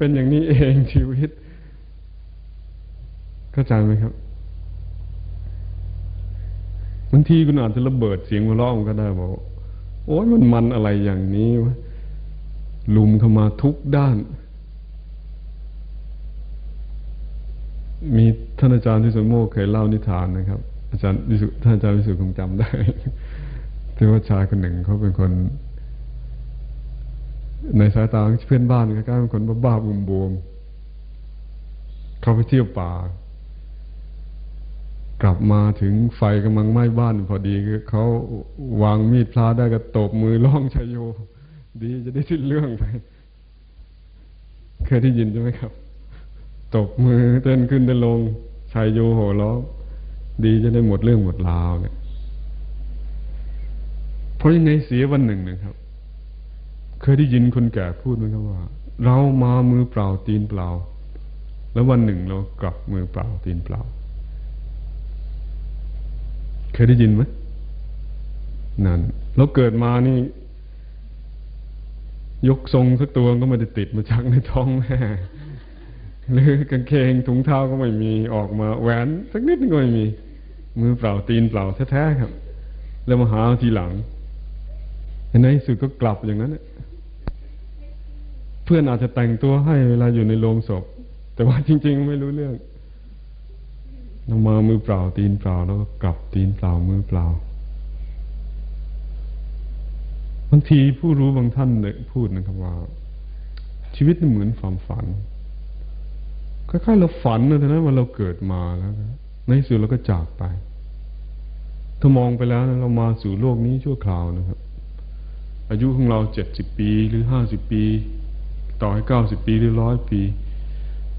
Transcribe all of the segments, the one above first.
เป็นอย่างนี้เองชีวิต เข้าใจไหมครับบางทีคุณอาจจะระเบิดเสียงหัวเราะมันก็ได้บอกโอ้ยมันมันอะไรอย่างนี้วะลุมเข้ามาทุกด้าน มีท่านอาจารย์ที่สุโมกเคยเล่านิทานนะครับ อาจารย์ท่านอาจารย์วิสุทธคงจำได้ที่ว่าชายคนหนึ่งเขาเป็นคน ในสายตาเพื่อนบ้านก็กลายเป็นคนบ้าๆบวมๆเขาไปเที่ยวป่า กลับมาถึงไฟกำลังไหม้บ้านพอดีเขาวางมีดพลาได้ก็ตบมือร้องชยโย ดีจะได้สิ้นเรื่องไปเคยได้ยินใช่ไหมครับ ตบมือเต้นขึ้นเต้นลงชายโยโหร้องดีจะได้หมดเรื่องหมดราวเนี่ยเพราะยังไงเสียวันหนึ่งนะครับ เคยได้ยินคนแก่พูดไหมครับว่า เรามามือเปล่าตีนเปล่า แล้ววันหนึ่งเรากลับมือเปล่าตีนเปล่า เคยได้ยินไหมนั่นเราเกิดมานี่ ยกทรงสักตัวก็ไม่ได้ติดมาจากในท้องแม่หรือกางเกงถุงเท้าก็ไม่มีออกมาแหวนสักนิดนึงก็ไม่มี มือเปล่าตีนเปล่าแท้ๆครับ แล้วมาหาทีหลังในที่สุดก็กลับอย่างนั้นเพื่อนอาจจะแต่งตัวให้เวลาอยู่ในโรงศพ แต่ว่าจริง ๆ ไม่รู้เรื่องเรามามือเปล่า ตีนเปล่าแล้วก็กลับตีนเปล่ามือเปล่าบางทีผู้รู้บางท่านเนี่ยพูดนะครับว่า ชีวิตเหมือนความฝันคล้ายๆเราฝันนะท่านั้นว่าเราเกิดมาแล้วในสุดเราก็จากไป ถ้ามองไปแล้วเรามาสู่โลกนี้ชั่วคราวนะครับ อายุของเราเจ็ดสิบปีหรือห้าสิบปี ต่อให้เก้าสิบปีหรือร้อยปี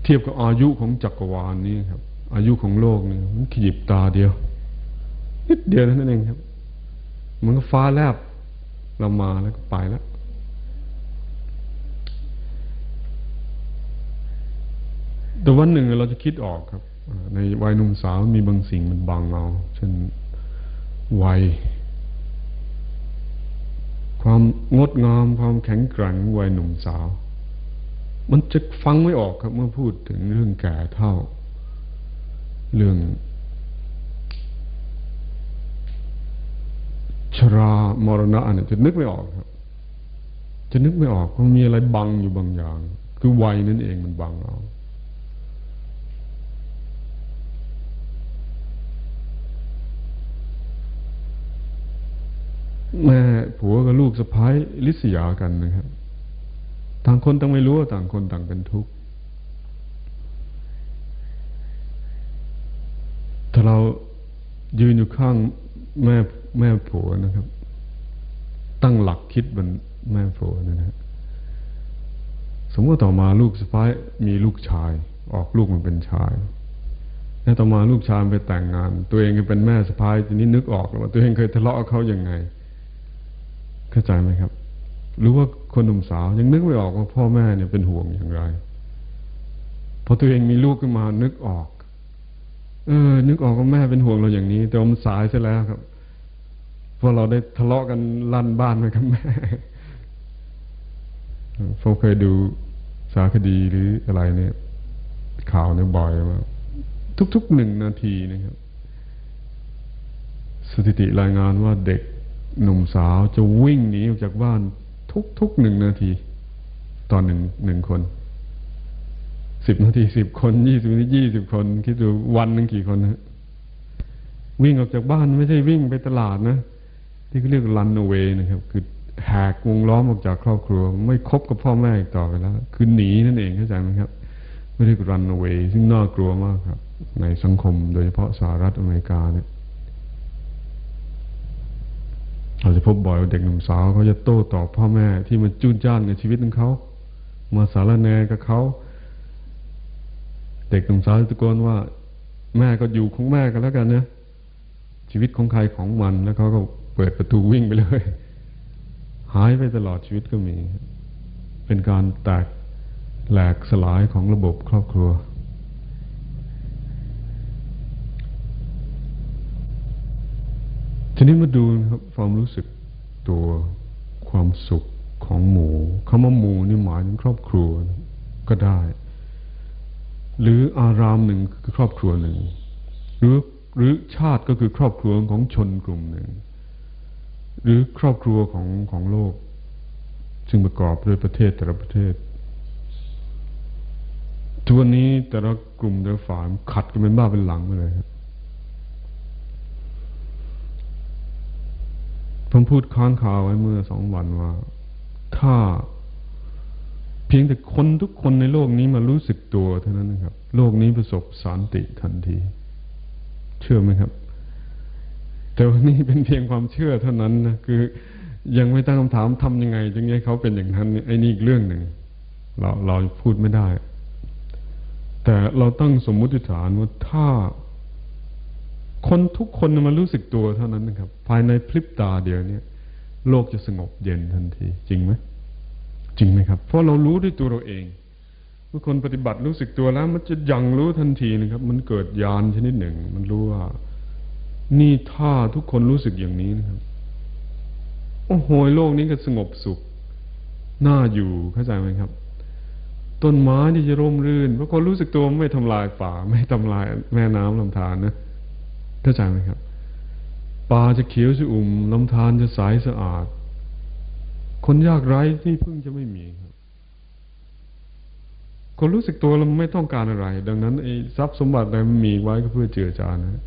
เทียบกับอายุของจักรวาลนี้ครับ อายุของโลกนี่มันขยิบตาเดียวนิดเดียวนั่นเองครับ มันก็ฟ้าแลบเรามาแล้วก็ไปแล้วแต่วันหนึ่งเราจะคิดออกครับในวัยหนุ่มสาวมีบางสิ่งมันบังเราเช่นวัย ความงดงามความแข็งแกร่งวัยหนุ่มสาว มันจะฟังไม่ออกครับ เมื่อพูดถึงเรื่องแก่เท่า เรื่อง ชรามรณะเนี่ยจะนึกไม่ออกครับ จะนึกไม่ออกมันมีอะไรบังอยู่บางอย่าง คือวัยนั่นเองมันบังเราแม่ผัวกับลูกสะพ้ายลิษยากันนะครับ ต่างคนต่างไม่รู้ว่าต่างคนต่างเป็นทุกข์ถ้าเรายืนอยู่ข้างแม่แม่ผัวนะครับ ตั้งหลักคิดบนแม่ผัวนะฮะสมมติต่อมาลูกสะพ้ายมีลูกชาย ออกลูกมันเป็นชายแล้วต่อมาลูกชายไปแต่งงาน ตัวเองเป็นแม่สะพ้ายทีนี้นึกออกวว่าตัวเองเคยทะเลาะกับเขาอย่างไง เข้าใจไหมครับ หรู้ว่าคนหนุ่มสาว ยังนึกไม่ออกว่าพ่อแม่เนี่ยเป็นห่วงอย่างไรพอตัวเองมีลูกขึ้นมานึกออก เออ นึกออกว่าแม่เป็นห่วงเราอย่างนี้ แต่มันสายซะแล้วครับพราะเราได้ทะเลาะกันลั่นบ้านไปกับแม่ผมเคยดูสารคดีหรืออะไรเนี่ย ข่าวเนี่ยบ่อยมาทุกๆหนึ่งนาทีนะครับ สถิติรายงานว่าเด็กหนุ่มสาวจะวิ่งหนีออกจากบ้าน ทุกๆหนึ่งนาทีตอนหนึ่งหนึ่งคนสิบนาทีสิบคนยี่สิบนาทียี่สิบคน คิดดูวันหนึ่งกี่คนนะวิ่งออกจากบ้านไม่ใช่วิ่งไปตลาดนะ ที่เขาเรียก run away นะครับ คือแหกวงล้อมออกจากครอบครัว ไม่คบกับพ่อแม่อีกต่อไปแล้ว คือหนีนั่นเองเข้าใจไหมครับ ไม่ได้ run away ซึ่งน่ากลัวมากครับ ในสังคมโดยเฉพาะสหรัฐอเมริกาเนี่ย เราจะพบบ่อยว่าเด็กหนุ่มสาวเขาจะโต้ตอบพ่อแม่ที่มันจุนจ้านในชีวิตของเขา มาสารแนกับเขา เด็กหนุ่มสาวตะโกนว่า แม่ก็อยู่ของแม่กันแล้วกันนี่ยชีวิตของใครของมันแล้วเขาก็เปิดประตูวิ่งไปเลย หายไปตลอดชีวิตก็มี เป็นการแตกแหลกสลายของระบบครอบครัว ทีนี้มาดูครับความรู้สึกตัวความสุขของหมูคำว่าหมูนี่หมายถึงครอบครัวก็ได้ หรืออารามหนึ่งคือครอบครัวหนึ่ง หรือหรือชาติก็คือครอบครัวของชนกลุ่มหนึ่ง หรือครอบครัวของของโลก ซึ่งประกอบด้วยประเทศแต่ละประเทศทุกวันนี้แต่ละกลุ่มแต่ละฝ่ายขัดกันเป็นบ้าเป็นหลังไปเลยครับ ผมพูดค้างคาไว้เมื่อสองวันว่า ถ้าเพียงแต่คนทุกคนในโลกนี้มารู้สึกตัวเท่านั้นนะครับ โลกนี้ประสบสันติทันที เชื่อไหมครับ แต่วันนี้เป็นเพียงความเชื่อเท่านั้นนะคือ ยังไม่ตั้งคำถามทำยังไงจึงให้เขาเป็นอย่างนั้นไอ้นี่อีกเรื่องหนึ่งเราเราพูดไม่ได้ แต่เราตั้งสมมุติฐานว่าถ้า คนทุกคนมารู้สึกตัวเท่านั้นนะครับ ภายในพลิบตาเดียวนี้โลกจะสงบเย็นทันที จริงไหมจริงไหมครับ เพราะเรารู้ด้วยตัวเราเองเมื่อคนปฏิบัติรู้สึกตัวแล้ว มันจะยังรู้ทันทีนะครับ มันเกิดญาณชนิดหนึ่ง มันรู้ว่า นี่ถ้าทุกคนรู้สึกอย่างนี้นะครับโอ้โหโลกนี้ก็สงบสุขน่าอยู่เข้าใจไหมครับ ต้นไม้ที่จะร่มรื่นเพราะคนรู้สึกตัวไม่ทำลายป่า ไม่ทำลายแม่น้ำลำธารนะ เข้าใจไหมครับป่าจะเขียวชอุ่มลำธารจะใสสะอาด คนยากไร้ที่พึ่งจะไม่มีครับ คนรู้สึกตัวเราไม่ต้องการอะไร ดังนั้นไอ้ทรัพย์สมบัติอะไรมันมีไว้ก็เพื่อเจือจานนะ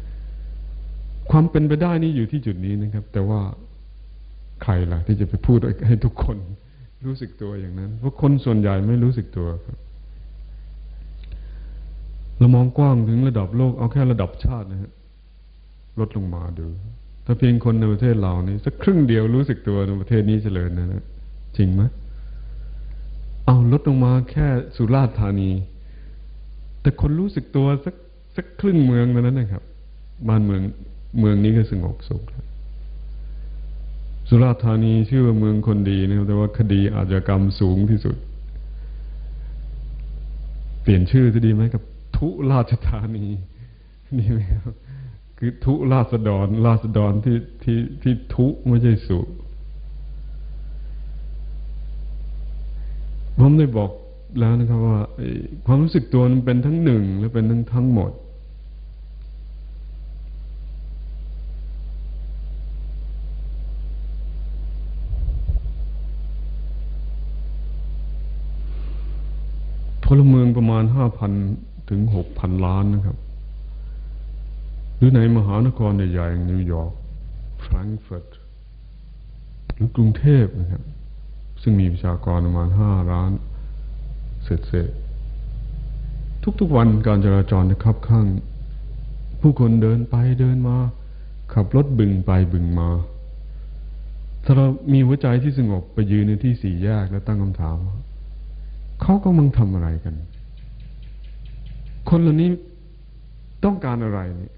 ความเป็นไปได้นี่อยู่ที่จุดนี้นะครับ แต่ว่าใครล่ะ ที่จะไปพูดให้ทุกคนรู้สึกตัวอย่างนั้น เพราะคนส่วนใหญ่ไม่รู้สึกตัวครับเรามองกว้างถึงระดับโลกเอาแค่ระดับชาตินะฮะ ลดลงมาดู ถ้าเพียงคนในประเทศเรานี่สักครึ่งเดียวรู้สึกตัวในประเทศนี้เจริญนะนะจริงไหมเอาลดลงมาแค่สุราษฎร์ธานี แต่คนรู้สึกตัวสักสักครึ่งเมืองนั้นนะครับ บ้านเมืองเมืองนี้ก็สงบสุขสุราษฎร์ธานีชื่อว่าเมืองคนดีนะครับแต่ว่าคดีอาชญากรรมสูงที่สุด เปลี่ยนชื่อจะดีไหมกับ ทุราชธานีดีไหมครับ คือทุราษฎรราษฎรที่ที่ที่ทุไม่ใช่สุผมได้บอกแล้วนะครับว่าความรู้สึกตัวมันเป็นทั้งหนึ่งและเป็นทั้งทั้งหมด พลเมืองประมาณห้าพันถึงหกพันล้านนะครับ หรือในมหานครใหญ่ๆอย่างนิวยอร์กแฟรงก์เฟิร์ตหรือกรุงเทพนะครับ ซึ่งมีประชากรประมาณห้าล้านเศษเศษทุกๆวันการจราจรจะคับคั่ง ผู้คนเดินไปเดินมา ขับรถบึงไปบึงมา ถ้าเรามีหัวใจที่สงบไปยืนในที่สี่แยกแล้วตั้งคำถามเขากำลังทำอะไรกัน คนเหล่านี้ต้องการอะไรเนี่ย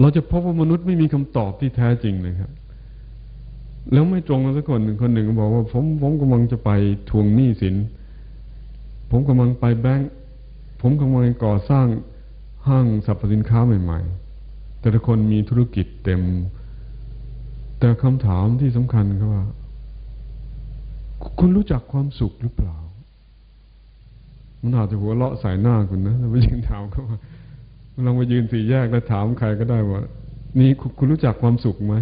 เราจะพบว่ามนุษย์ไม่มีคำตอบที่แท้จริงเลยครับ แล้วไม่ตรงกันสักคนหนึ่งคนหนึ่งบอกว่า ผมผมกำลังจะไปทวงหนี้สิน ผมกำลังไปแบงค์ผมกำลังก่อสร้างห้างสรรพสินค้าใหม่ ๆ แต่ละคนมีธุรกิจเต็ม แต่คำถามที่สำคัญก็ว่า คุณรู้จักความสุขหรือเปล่า มันอาจจะหัวเราะใส่หน้าคุณนะแล้วไปยิงถามเขาว่า ลองไปยืนสี่แยกแล้วถามใครก็ได้ว่า นี่คุณรู้จักความสุขไหม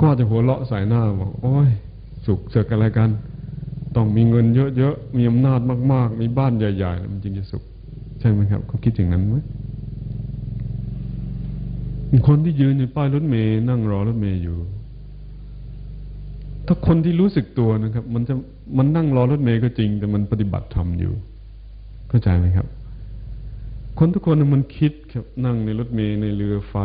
ก็จะหัวเราะใส่หน้าบอกโอ้ย สุขเจออะไรกัน ต้องมีเงินเยอะๆ มีอำนาจมาก ๆ มีบ้านใหญ่ๆ มันจึงจะสุข ใช่ไหมครับ เขาคิดอย่างนั้นไหมคนที่ยืนอยู่ป้ายรถเมย์นั่งรอรถเมย์อยู่ ถ้าคนที่รู้สึกตัวนะครับ มันจะมันนั่งรอรถเมย์ก็จริง แต่มันปฏิบัติธรรมอยู่ เข้าใจไหมครับ คนทุกคนมันคิดครับนั่งในรถเมล์ในเรือไฟ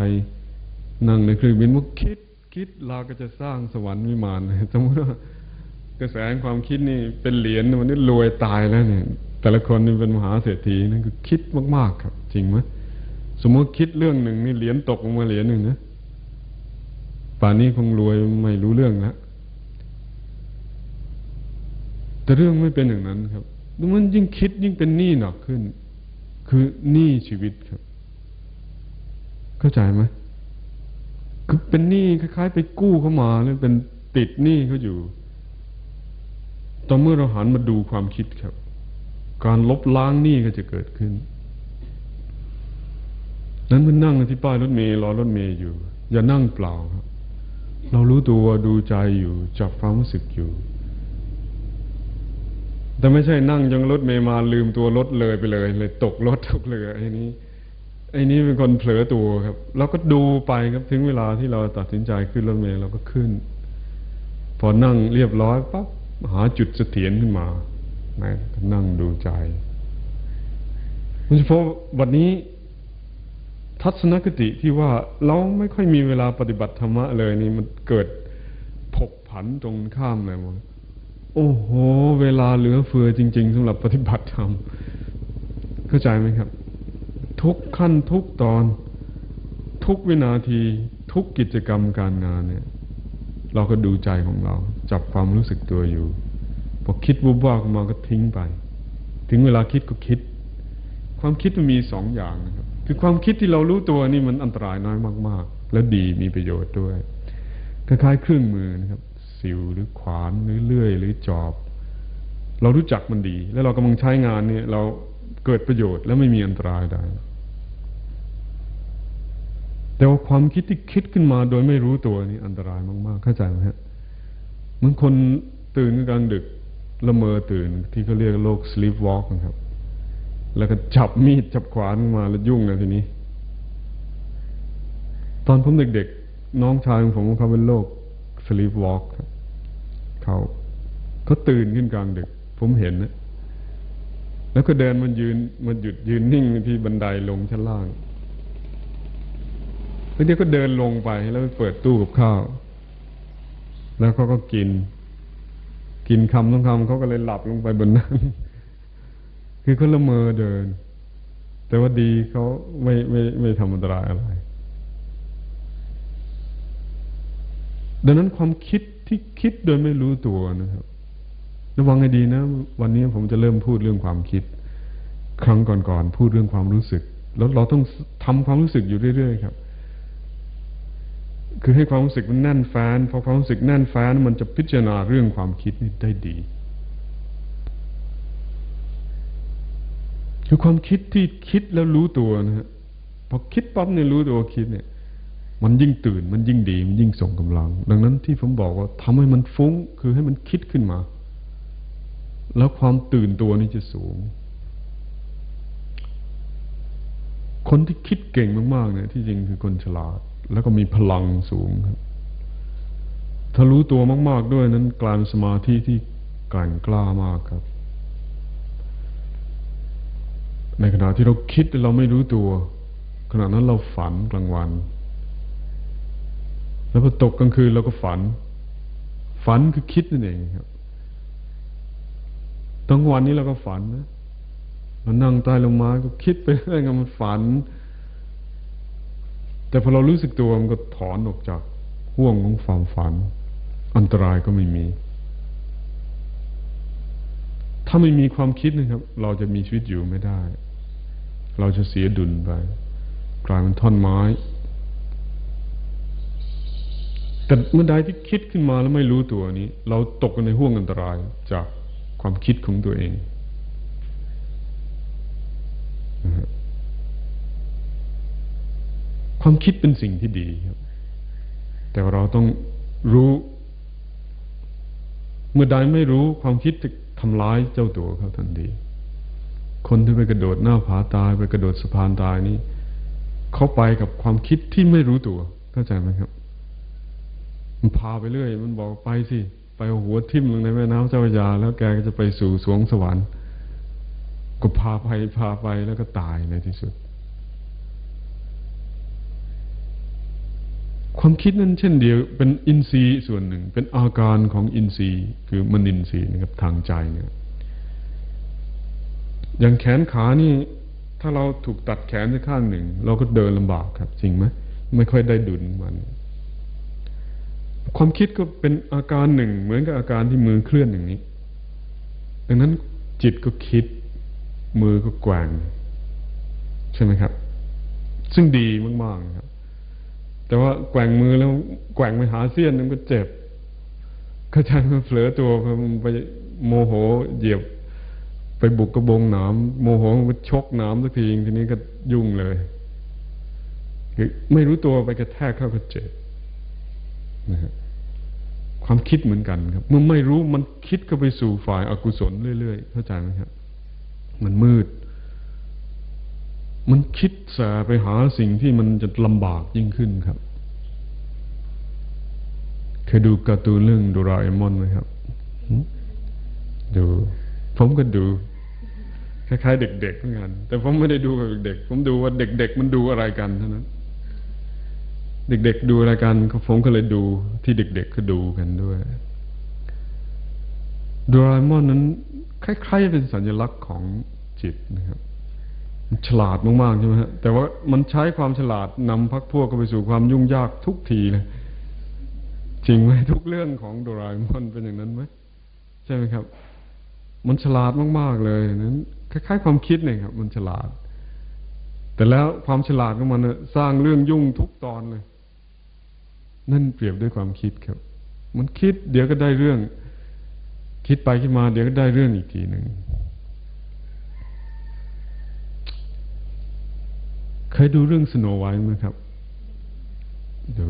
นั่งในเครื่องบินมันคิดคิดเราก็จะสร้างสวรรค์วิมานสมมติว่ากระแสความคิดนี่เป็นเหรียญมันนี่รวยตายแล้วเนี่ย แต่ละคนนี่เป็นมหาเศรษฐีนั่นคือคิดมากๆครับ จริงไหมสมมติคิดเรื่องหนึ่งนี่เหรียญตกลงมาเหรียญหนึ่งนะป่านนี้คงรวยไม่รู้เรื่องแล้วแต่เรื่องไม่เป็นอย่างนั้นครับมันยิ่งคิดยิ่งเป็นหนี้หนักขึ้น คือหนี้ชีวิตครับ เข้าใจไหมคือเป็นหนี้คล้ายๆ ไปกู้เข้ามาหรือเป็นติดหนี้เขาอยู่ตอนเมื่อเราหันมาดูความคิดครับ การลบล้างหนี้ก็จะเกิดขึ้น นั้นเมันนั่งที่ป้ายรถเมล์รอรถเมล์อยู่ อย่านั่งเปล่าครับ เรารู้ตัวดูใจอยู่จับความรู้สึกอยู่ แต่ไม่ใช่นั่งยังรถเมล์มาลืมตัวรถเลยไปเลย เลยตกรถตกเรือไอ้นี้ไอ้นี้เป็นคนเผลอตัวครับเราก็ดูไปครับถึงเวลาที่เราตัดสินใจขึ้นรถเมล์เราก็ขึ้น พอนั่งเรียบร้อยปั๊บหาจุดเสถียรขึ้นมานั่งดูใจมันเฉพาะวันนี้ทัศนคติที่ว่าเราไม่ค่อยมีเวลาปฏิบัติธรรมะเลยนี่มันเกิดผกผันตรงข้ามเลยมั้ง โอ้โห เวลาเหลือเฟือจริง ๆสำหรับปฏิบัติธรรม เข้าใจไหมครับ ทุกขั้นทุกตอน ทุกวินาทีทุกกิจกรรมการงานเนี่ย เราก็ดูใจของเรา จับความรู้สึกตัวอยู่ พอคิดวุบว่ามาก็ทิ้งไป ถึงเวลาคิดก็คิด ความคิดมันมีสองอย่างนะครับ คือความคิดที่เรารู้ตัวนี่มันอันตรายน้อยมาก ๆ และดีมีประโยชน์ด้วยคล้ายๆเครื่องมือนะครับ สิวหรือขวานหรือเลื่อย หรือจอบ เรารู้จักมันดี แล้วเรากำลังใช้งานเนี่ย เราเกิดประโยชน์และไม่มีอันตรายใดแต่ว่าความคิดที่คิดขึ้นมาโดยไม่รู้ตัวนี่อันตรายมากๆเข้าใจไหมฮะมือนคนตื่นกลางดึกละเมอตื่นที่เขาเรียกโรค sleep walk นะครับ แล้วก็จับมีดจับขวานมาแล้วยุ่งเลยทีนี้ ตอนผมเด็กๆ น้องชายของผมเขาเป็นโรค sleep walk ครับเขาเขาตื่นขึ้นกลางดึก ผมเห็นนะแล้วก็เดินมันยืนมันหยุดยืนนิ่งที่บันไดลงชั้นล่างแล้วเดี๋ยวก็เดินลงไปแล้วไปเปิดตู้กับข้าว แล้วเขาก็กิน กินคำต้องคำเขาก็เลยหลับลงไปบนนั้น คือเขาละเมอเดิน แต่ว่าดีเขาไม่ไม่ไม่ทำอันตรายอะไร ดังนั้นความคิดที่คิดโดยไม่รู้ตัวนะครับ ระวังให้ดีนะ วันนี้ผมจะเริ่มพูดเรื่องความคิด ครั้งก่อนๆพูดเรื่องความรู้สึก แล้วเราต้องทำความรู้สึกอยู่เรื่อยๆครับ คือให้ความรู้สึกมันแน่นแฟนพอความรู้สึกแน่นแฟนมันจะพิจารณาเรื่องความคิดนี่ได้ดี คือความคิดที่คิดแล้วรู้ตัวนะฮะพอคิดปั๊บเนี่ยรู้ตัวคิดเนี่ย มันยิ่งตื่นมันยิ่งดี มันยิ่งส่งกำลัง ดังนั้นที่ผมบอกว่าทำให้มันฟุ้งคือให้มันคิดขึ้นมา แล้วความตื่นตัวนี่จะสูง คนที่คิดเก่งมากๆเนี่ยที่จริงคือคนฉลาด แล้วก็มีพลังสูงครับถ้ารู้ตัวมาก ๆด้วยนั้นกลายเป็นสมาธิที่กลั่นกล้ามากครับ ในขณะที่เราคิดเราไม่รู้ตัว ขณะนั้นเราฝันกลางวัน แล้วพอตกกลางคืนเราก็ฝัน ฝันคือคิดนั่นเองครับตอนวันนี้เราก็ฝันนะมันนั่งใต้ลงมาก็คิดไปเรื่อยมันฝัน แต่พอเรารู้สึกตัวมันก็ถอนออกจากห่วงของความฝัน อันตรายก็ไม่มี ถ้าไม่มีความคิดนะครับ เราจะมีชีวิตอยู่ไม่ได้ เราจะเสียดุลไป กลายเป็นท่อนไม้ แต่เมื่อใดที่คิดขึ้นมาแล้วไม่รู้ตัวนี้ เราตกในห่วงอันตรายจากความคิดของตัวเอง ความคิดเป็นสิ่งที่ดีครับ แต่เราต้องรู้ เมื่อใดไม่รู้ความคิดจะทำร้ายเจ้าตัวเขาทันทีคนที่ไปกระโดดหน้าผาตายไปกระโดดสะพานตายนี่เขาไปกับความคิดที่ไม่รู้ตัวเข้าใจไหมครับ มันพาไปเรื่อย มันบอกไปสิ ไปหัวทิ่มลงในแม่น้ำเจ้าพระยา แล้วแกก็จะไปสู่สวงสวรรค์ก็พาไปพาไปแล้วก็ตายในที่สุด ความคิดนั้นเช่นเดียวเป็นอินทรีย์ส่วนหนึ่ง เป็นอาการของอินทรีย์คือมนินทรีย์นะครับทางใจเนี่ยอย่างแขนขานี่ ถ้าเราถูกตัดแขนสักข้างหนึ่ง เราก็เดินลำบากครับ จริงไหมไม่ค่อยได้ดุลมัน ความคิดก็เป็นอาการหนึ่ง เหมือนกับอาการที่มือเคลื่อนอย่างนี้ ดังนั้นจิตก็คิด มือก็แกว่งใช่ไหมครับ ซึ่งดีมากๆครับ แต่ว่าแกว่งมือแล้วแกว่งไปหาเสี้ยนมันก็เจ็บเข้าใจมันเผลอตัวไปโมโหเหยียบ ไปบุกกระบงหนามโมโหมันชกหนามสักทีทีนี้ก็ยุ่งเลย ไม่รู้ตัวไปกระแทกเข้าก็เจ็บ นะฮะความคิดเหมือนกันครับ เมื่อไม่รู้มันคิดก็ไปสู่ฝ่ายอากุศลเรื่อยๆเข้าใจไหมครับ มันมืด มันคิดแสไปหาสิ่งที่มันจะลำบากยิ่งขึ้นครับเคยดูการ์ตูนเรื่องโดราเอมอนไหมครับ ดู ผมก็ดู คล้ายๆเด็กๆเหมือนกัน แต่ผมไม่ได้ดูแบบเด็ก ผมดูว่าเด็ก ๆ มันดูอะไรกันเท่านั้น เด็ก ๆ ดูอะไรกันผมก็เลยดูที่เด็ก ๆ ก็ดูกันด้วยโดราเอมอนนั้นคล้ายๆเป็นสัญลักษณ์ของจิตนะครับฉลาดมากๆใช่ไหมฮะแต่ว่ามันใช้ความฉลาดนำพักพวกไปสู่ความยุ่งยากทุกทีเลยจริงไหมทุกเรื่องของโดราเอมอนเป็นอย่างนั้นไหมใช่ไหมครับ มันฉลาดมากๆเลยนั้นคล้ายๆ ความคิดเนี่ยครับ มันฉลาด แต่แล้วความฉลาดของมันสร้างเรื่องยุ่งทุกตอนเลย นั่นเปรียบด้วยความคิดครับ มันคิด เดี๋ยวก็ได้เรื่อง คิดไปคิดมา เดี๋ยวก็ได้เรื่องอีกทีหนึ่งเคยดูเรื่องสโนไวท์ไหมครับ ดู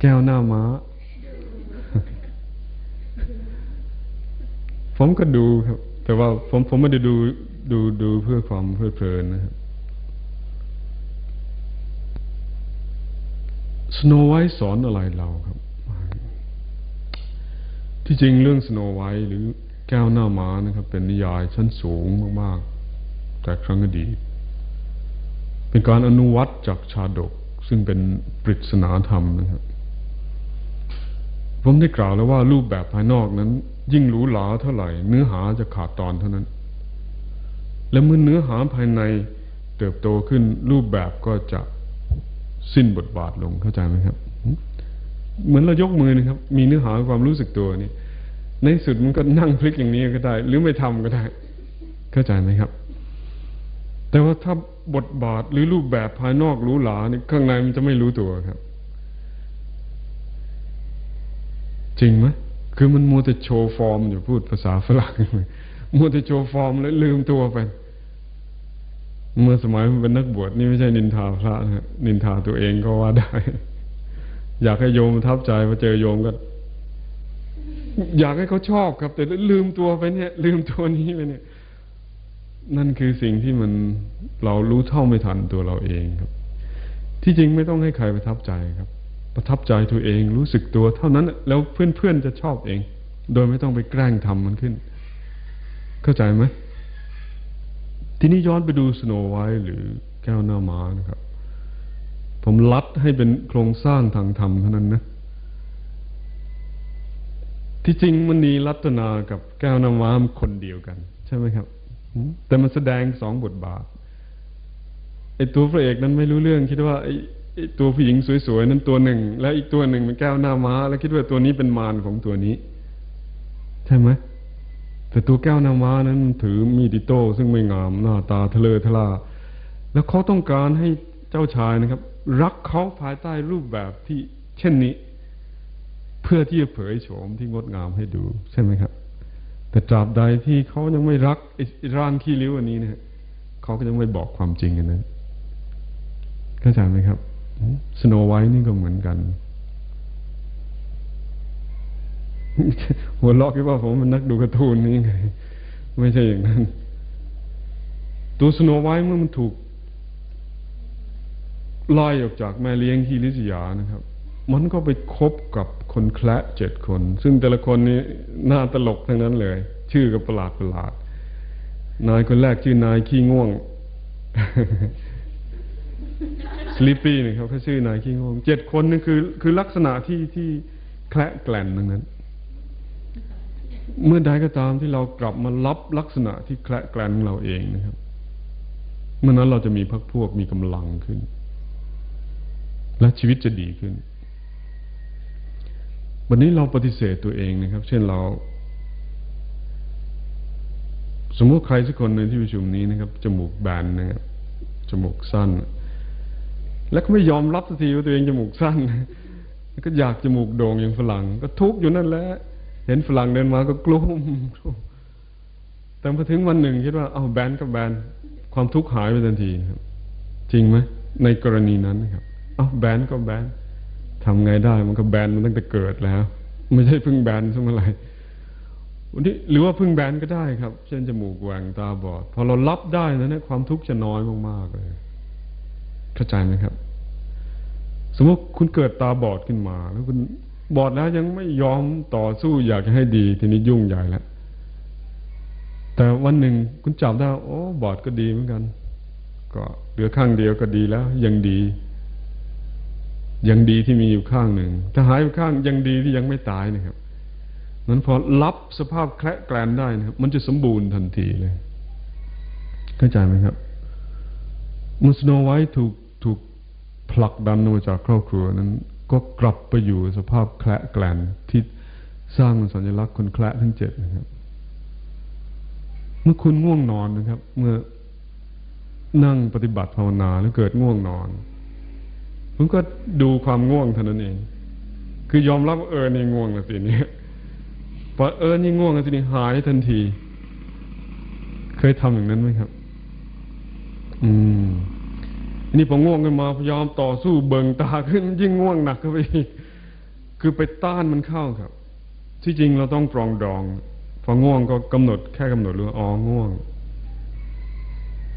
แก้วหน้าม้า ผมก็ดูครับ แต่ว่าผมผมไม่ได้ดูดูดูเพื่อความเพลิดเพลินนะครับ สโนไวท์สอนอะไรเราครับ ที่จริงเรื่องสโนไวท์หรือแก้วหน้าม้านะครับ เป็นนิยายชั้นสูงมากๆจากครั้งอดีต เป็นการอนุวัตจากชาดก ซึ่งเป็นปริศนาธรรมนะครับ ผมได้กล่าวแล้วว่ารูปแบบภายนอกนั้น ยิ่งหรูหราเท่าไหร่ เนื้อหาจะขาดตอนเท่านั้น และเมื่อเนื้อหาภายในเติบโตขึ้นรูปแบบก็จะ สิ้นบทบาทลงเข้าใจไหมครับ เหมือนเรายกมือนะครับ มีเนื้อหาความรู้สึกตัวนี่ในสุดมันก็นั่งพลิกอย่างนี้ก็ได้ หรือไม่ทำก็ได้ เข้าใจไหมครับ แต่ว่าถ้าบทบาทหรือรูปแบบภายนอกรู้หรานี่ข้างในมันจะไม่รู้ตัวครับจริงไหมคือมันมัวแต่โชว์ฟอร์มอยู่พูดภาษาฝรั่งมัวแต่โชว์ฟอร์มแล้วลืมตัวไป เมื่อสมัยมันเป็นนักบวชนี่ไม่ใช่นินทาพระนะนินทาตัวเองก็ว่าได้ อยากให้โยมประทับใจมาเจอโยมก็ อยากให้เขาชอบครับ แต่ลืมตัวไปเนี่ย ลืมตัวนี้ไปเนี่ย นั่นคือสิ่งที่มันเรารู้เท่าไม่ทันตัวเราเองครับ ที่จริงไม่ต้องให้ใครประทับใจครับ ประทับใจตัวเองรู้สึกตัว เท่านั้น แล้วเพื่อนๆจะชอบเอง โดยไม่ต้องไปแกล้งทำมันขึ้น เข้าใจไหม ทีนี้ย้อนไปดูสโนไวท์หรือแก้วหน้าม้านะครับ ผมลัดให้เป็นโครงสร้างทางธรรมเท่านั้นนะ ที่จริงมันนีรัตนากับแก้วหน้ำม้ามคนเดียวกัน ใช่ไหมครับ แต่มันแสดงสองบทบาทไอตัวพระเอกนั้นไม่รู้เรื่องคิดว่าไอไอตัวผู้หญิงสวยๆนั้นตัวหนึ่ง แล้วอีกตัวหนึ่งเป็นแก้วหน้าม้า แล้วคิดว่าตัวนี้เป็นมารของตัวนี้ ใช่ไหม แต่ตัวแก้วนามานั้นถือมีดิโต้ซึ่งไม่งามหน้าตาทะเลทลา แล้วเขาต้องการให้เจ้าชายนะครับ รักเขาภายใต้รูปแบบที่เช่นนี้ เพื่อที่จะเผยโฉมที่งดงามให้ดูใช่ไหมครับ แต่ตราบใดที่เขายังไม่รักอ้ร่างขี้ริ้วอันนี้เนี่ยเขาก็ยังไม่บอกความจริงกันนั้นเข้าใจไหมครับสโนไวท์นี่ก็เหมือนกัน หัวล็อกคิดว่าผมเป็นนักดูการ์ตูนนี่ไง ไม่ใช่อย่างนั้น ตัวสโนไวท์เมื่อมันถูกไล่ออกจากแม่เลี้ยงที่ลิศยานะครับ มันก็ไปคบกับคนแคละเจ็ดคน ซึ่งแต่ละคนนี้หน้าตลกทั้งนั้นเลย ชื่อก็ประหลาดประหลาด นายคนแรกชื่อนายขี้ง่วงสลิปปี้นะครับเขาชื่อนายขี้ง่วงเจ็ดคนนี่คือ คือลักษณะที่ที่แคละแกล่นทั้งนั้น เมื่อใดก็ตามที่เรากลับมารับลักษณะที่แคละแกลนเราเองนะครับ เมื่อนั้นเราจะมีพักพวกมีกำลังขึ้น และชีวิตจะดีขึ้น วันนี้เราปฏิเสธตัวเองนะครับ เช่นเรา สมมติใครสักคนในที่ประชุมนี้นะครับจมูกแบนนะครับจมูกสั้น แล้วก็ไม่ยอมรับสักทีว่าตัวเองจมูกสั้น ก็อยากจมูกโด่งอย่างฝรั่งก็ทุกข์อยู่นั่นแหละ เห็นฝรั่งเดินมาก็กลุ้มแต่พอถึงวันหนึ่งคิดว่าเอาแบนก็แบนความทุกข์หายไปทันทีครับ จริงไหมในกรณีนั้นนะครับเอาแบนก็แบนทำไงได้ มันก็แบนมันตั้งแต่เกิดแล้ว ไม่ใช่เพิ่งแบนสักเมื่อไหร่วันนี้หรือว่าเพิ่งแบนก็ได้ครับ เช่นจมูกแหว่งตาบอด พอเรารับได้นะเนี่ยความทุกข์จะน้อยมากๆเลย เข้าใจไหมครับ สมมติคุณเกิดตาบอดขึ้นมา แล้วคุณ บอดแล้วยังไม่ยอมต่อสู้อยากจะให้ดี ทีนี้ยุ่งใหญ่แล้วแต่วันหนึ่งคุณจับได้โอ้บอดก็ดีเหมือนกัน ก็เหลือข้างเดียวก็ดีแล้ว ยังดี ยังดีที่มีอยู่ข้างหนึ่งถ้าหายไปข้างยังดีที่ยังไม่ตายนะครับนั้นพอรับสภาพแคระแกลนได้นะครับ มันจะสมบูรณ์ทันทีเลยเข้าใจไหมครับ มุสโนไว้ถูกถูกผลักดันออกมาจากครอบครัวนั้น ก็กลับไปอยู่สภาพแคระแกลนที่สร้างสัญลักษณ์คนแคระทั้งเจ็ดนะครับ เมื่อคุณง่วงนอนนะครับ เมื่อนั่งปฏิบัติภาวนาแล้วเกิดง่วงนอนผมก็ดูความง่วงเท่านั้นเอง คือยอมรับเออนี่ง่วงแล้วสิเนี่ยพอเออนี่ง่วงแล้วทีนี้หายทันที เคยทำอย่างนั้นไหมครับ อืม อันนี้พอง่วงขึ้นมาพยายามต่อสู้เบิ่งตาขึ้นยิ่งง่วงหนักเข้าไปอีกคือไปต้านมันเข้าครับ ที่จริงเราต้องปรองดอง พอง่วงก็กำหนดแค่กำหนดรู้อ๋อง่วง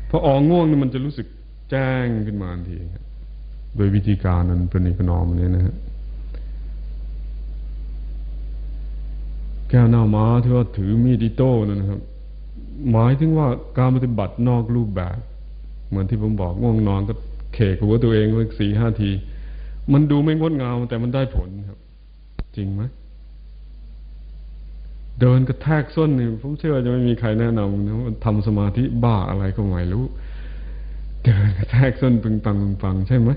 พออ๋อง่วงนี่มันจะรู้สึกแจ้งขึ้นมาทันทีครับโดยวิธีการนั้นเป็นอีกนอมนี้นะฮะแก้วหน้าม้าที่ว่าถือมีดอิโต้นั่นนะครับ หมายถึงว่าการปฏิบัตินอกรูปแบบ เหมือนที่ผมบอกง่วงนอนก็เขกหัวตัวเองไว้สี่ห้าที มันดูไม่งดงามแต่มันได้ผลครับ จริงไหมเดินกระแทกส้นนี่ผมเชื่อจะไม่มีใครแนะนำนะว่าทำสมาธิบ้าอะไรก็ไม่รู้ เดินกระแทกส้นปึงปังปึงปังใช่ไหม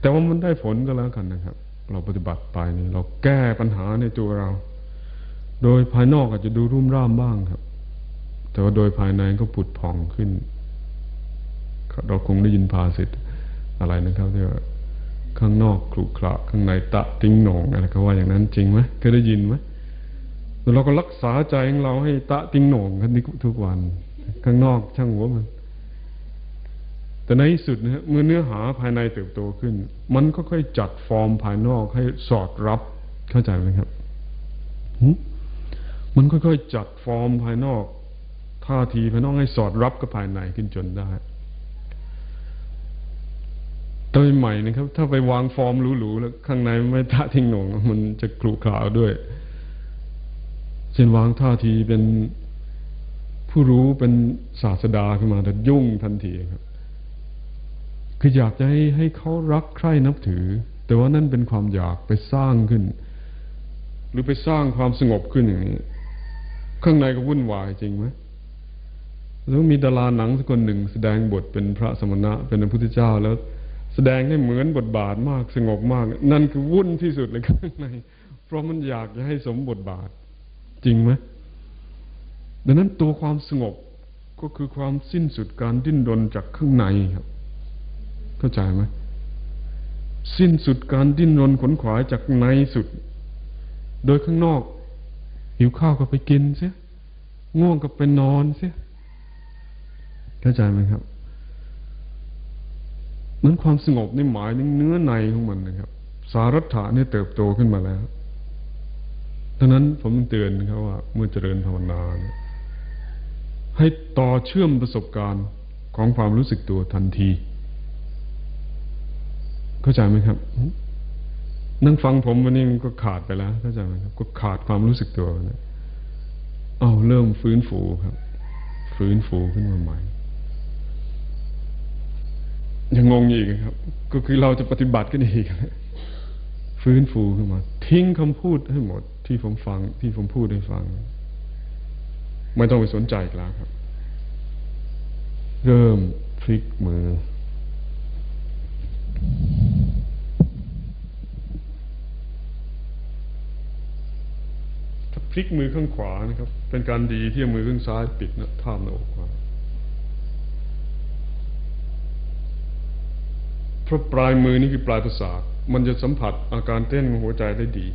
แต่ว่ามันได้ผลก็แล้วกันนะครับ เราปฏิบัติไปนี่เราแก้ปัญหาในตัวเรา โดยภายนอกอาจจะดูรุ่มร่ามบ้างครับ แต่ว่าโดยภายในก็ผุดผ่องขึ้น เราคงได้ยินภาษิตอะไรนะครับที่ว่าข้างนอกขรุขระข้างในตะติ้งหนองอะไรก็ว่าอย่างนั้นจริงไหมเคยได้ยินไหมเราก็รักษาใจของเราให้ตะติ้งหนองกันทุกวัน ข้างนอกช่างหัวมัน แต่ในที่สุดนะฮะเมื่อเนื้อหาภายในเติบโตขึ้น มันก็ค่อยจัดฟอร์มภายนอกให้สอดรับเข้าใจไหมครับมันค่อยๆจัดฟอร์มภายนอกท่าทีภายนอกให้สอดรับกับภายในขึ้นจนได้ โดยใหม่นะครับ ถ้าไปวางฟอร์มหรูๆแล้วข้างในไม่ท่าทิ้งหนงมันจะกลุกขาวด้วยเช่นวางท่าทีเป็นผู้รู้เป็นศาสดาขึ้นมาแต่ยุ่งทันทีครับ คืออยากจะให้ให้เขารักใคร่นับถือ แต่ว่านั่นเป็นความอยากไปสร้างขึ้น หรือไปสร้างความสงบขึ้นอย่างนี้ข้างในก็วุ่นวายจริงไหมแล้วมีดาราหนังสักคนหนึ่งแสดงบทเป็นพระสมณะเป็นพระพุทธเจ้าแล้ว แสดงให้เหมือนบทบาทมากสงบมาก นั่นคือวุ่นที่สุดเลยข้างใน เพราะมันอยากจะให้สมบทบาท จริงไหมดังนั้นตัวความสงบก็คือความสิ้นสุดการดิ้นรนจากข้างในครับ เข้าใจไหมสิ้นสุดการดิ้นรนขนขวายจากในสุด โดยข้างนอก หิวข้าวก็ไปกินเสียง่วงก็ไปนอนเสียเข้าใจไหมครับ นั้นความสงบในหมายถึงเนื้อในของมันนะครับ สารัตถะนี่เติบโตขึ้นมาแล้วดังนั้นผมเตือนครับว่า เมื่อเจริญภาวนาให้ต่อเชื่อมประสบการณ์ของความรู้สึกตัวทันที เข้าใจไหมครับ นั่งฟังผมวันนี้มันก็ขาดไปแล้ว เข้าใจไหมครับ ก็ขาดความรู้สึกตัวนะเอาเริ่มฟื้นฟูครับ ฟื้นฟูขึ้นมาใหม่ ยังงงอีกครับ ก็คือเราจะปฏิบัติกันอีกฟื้นฟูขึ้นมา ทิ้งคำพูดให้หมด ที่ผมฟัง ที่ผมพูดให้ฟัง ไม่ต้องไปสนใจอีกแล้วครับ เริ่มพลิกมือ ถ้าพลิกมือข้างขวานะครับ เป็นการดีที่มือข้างซ้ายปิดนะท่ามหน้าอกไว้ เพราะปลายมือนี่คือปลายประสาทมันจะสัมผัสอาการเต้นของหัวใจได้ดี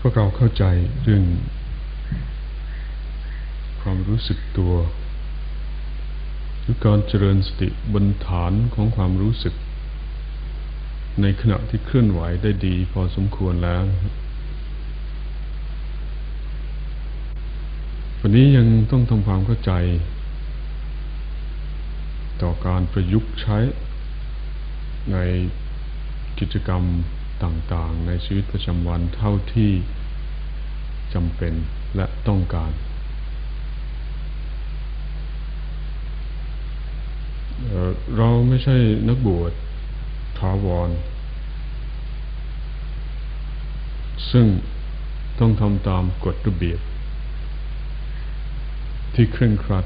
พวกเราเข้าใจเรื่องความรู้สึกตัวหรือการเจริญสติบนฐานของความรู้สึก ในขณะที่เคลื่อนไหวได้ดีพอสมควรแล้ววันนี้ยังต้องทำความเข้าใจ ต่อการประยุกต์ใช้ในกิจกรรม ต่างๆ ในชีวิตประจำวันเท่าที่จำเป็นและต้องการ เราไม่ใช่นักบวชทาวร ซึ่งต้องทำตามกฎระเบียบ ที่เคร่งครัด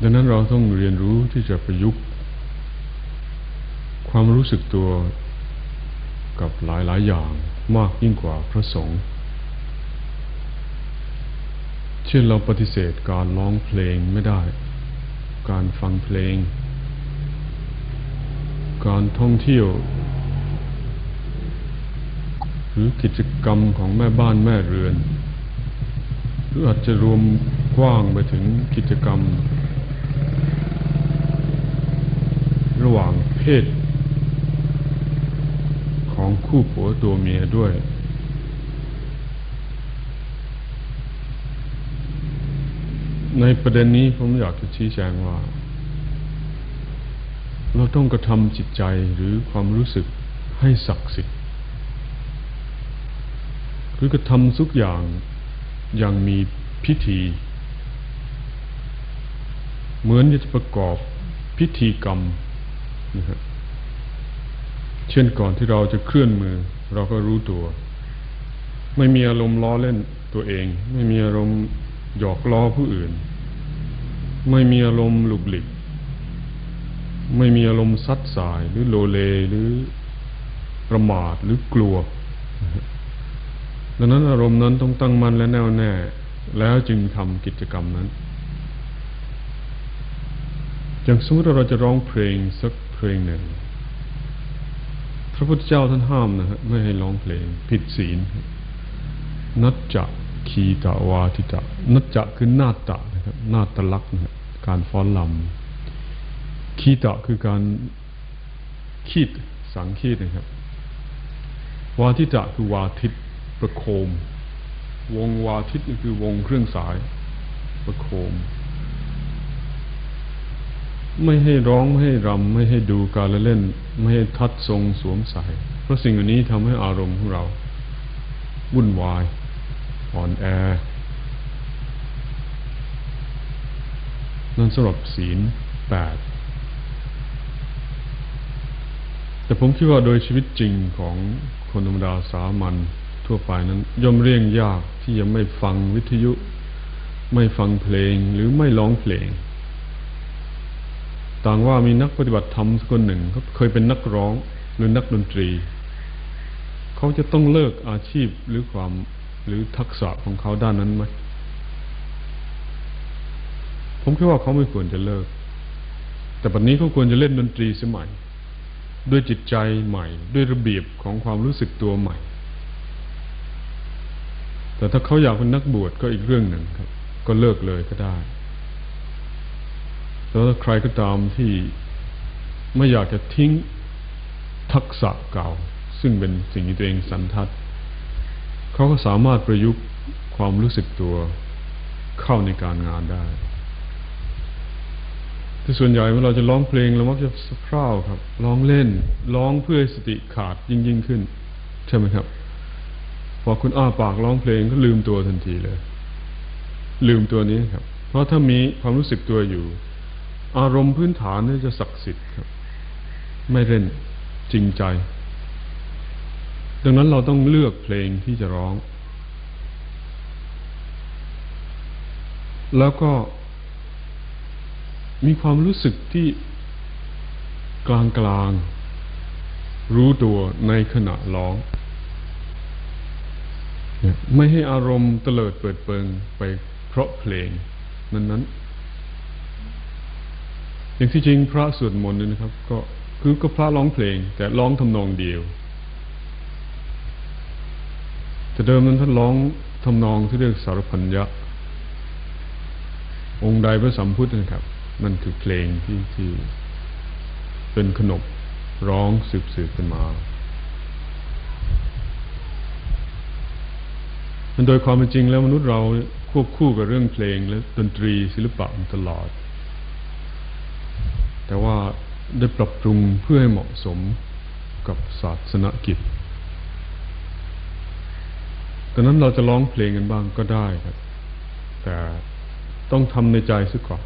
ดังนั้นเราต้องเรียนรู้ที่จะประยุกต์ ความรู้สึกตัวกับหลายหลายอย่างมากยิ่งกว่าพระสงฆ์เช่นเราปฏิเสธการร้องเพลงไม่ได้ การฟังเพลง การท่องเที่ยว หรือกิจกรรมของแม่บ้านแม่เรือน หรืออาจจะรวมกว้างไปถึงกิจกรรม ระหว่างเพศ ของคู่ผัวตัวเมียด้วย ในประเด็นนี้ผมอยากจะชี้แจงว่า เราต้องกระทำจิตใจหรือความรู้สึกให้ศักดิ์สิทธิ์หรือกระทำทุกอย่างอย่างมีพิธี เหมือนจะประกอบพิธีกรรมนะครับ เช่นก่อนที่เราจะเคลื่อนมือ เราก็รู้ตัว ไม่มีอารมณ์ล้อเล่นตัวเอง ไม่มีอารมณ์หยอกล้อผู้อื่น ไม่มีอารมณ์หลุกหลิก ไม่มีอารมณ์ซัดสายหรือโลเลหรือประมาทหรือกลัว ดังนั้นอารมณ์นั้นต้องตั้งมั่นและแน่วแน่ แล้วจึงทำกิจกรรมนั้น อย่างสมมติเราจะร้องเพลงสักเพลงหนึ่ง พระพุทธเจ้าท่านห้ามนะฮะไม่ให้ร้องเพลง ผิดศีล นัจจะคีตาวาทิตะ นัจจะคือนาตะนะครับนาตลักษณ์นะการฟ้อนลำคีตะคือการคีดสังคีดนะครับ วาทิตะคือวาทิตประโคม วงวาทิตนี่คือวงเครื่องสาย ประโคม ไม่ให้ร้องไม่ให้รำ ไม่ให้ดูการละเล่น ไม่ให้ทัดทรงสวมใส่เพราะสิ่งอันนี้ทำให้อารมณ์ของเรา วุ่นวาย อ่อนแอ นั่นสำหรับศีลแปดแต่ผมคิดว่าโดยชีวิตจริงของคนธรรมดาสามัญทั่วไปนั้น ย่อมเรียงยากที่จะไม่ฟังวิทยุ ไม่ฟังเพลงหรือไม่ร้องเพลง ต่างว่ามีนักปฏิบัติธรรมคนหนึ่งเขาเคยเป็นนักร้องหรือนักดนตรี เขาจะต้องเลิกอาชีพหรือความหรือทักษะของเขาด้านนั้นไหมผมคิดว่าเขาไม่ควรจะเลิก แต่ปัจจุบันนี้เขาควรจะเล่นดนตรีสมัย ด้วยจิตใจใหม่ ด้วยระเบียบของความรู้สึกตัวใหม่ แต่ถ้าเขาอยากเป็นนักบวชก็อีกเรื่องหนึ่งครับ ก็เลิกเลยก็ได้ แล้วใครก็ตามที่ไม่อยากจะทิ้งทักษะเก่า ซึ่งเป็นสิ่งที่ตัวเองสันทัดเขาก็สามารถประยุกต์ความรู้สึกตัวเข้าในการงานได้แต่ส่วนใหญ่เมื่อเราจะร้องเพลงเรามักจะสะเพร่าครับร้องเล่นร้องเพื่อสติขาดยิ่งยิ่งขึ้น ใช่ไหมครับ พอคุณอ้าปากร้องเพลงก็ลืมตัวทันทีเลย ลืมตัวนี้ครับ เพราะถ้ามีความรู้สึกตัวอยู่ อารมณ์พื้นฐานนี่จะศักดิ์สิทธิ์ครับ ไม่เล่นจริงใจ ดังนั้นเราต้องเลือกเพลงที่จะร้อง แล้วก็มีความรู้สึกที่กลางกลาง รู้ตัวในขณะร้อง ไม่ให้อารมณ์เตลิดเปิดเปิงไปเพราะเพลงนั้นๆ อย่างที่จริงพระสวดมนต์นี่นะครับ ก็คือก็พระร้องเพลง แต่ร้องทำนองเดียว แต่เดิมนั้นท่านร้องทำนองที่เรียกสารพันยะ องค์ใดพระสัมพุทธนะครับ นั่นคือเพลงที่ที่เป็นขนบร้องสืบสืบกันมามันโดยความเป็นจริงแล้วมนุษย์เราควบคู่กับเรื่องเพลงและดนตรีศิลปะมาตลอด แต่ว่าได้ปรับปรุงเพื่อให้เหมาะสมกับศาสนกิจดังนั้นเราจะร้องเพลงกันบ้างก็ได้ครับ แต่ต้องทำในใจซะก่อน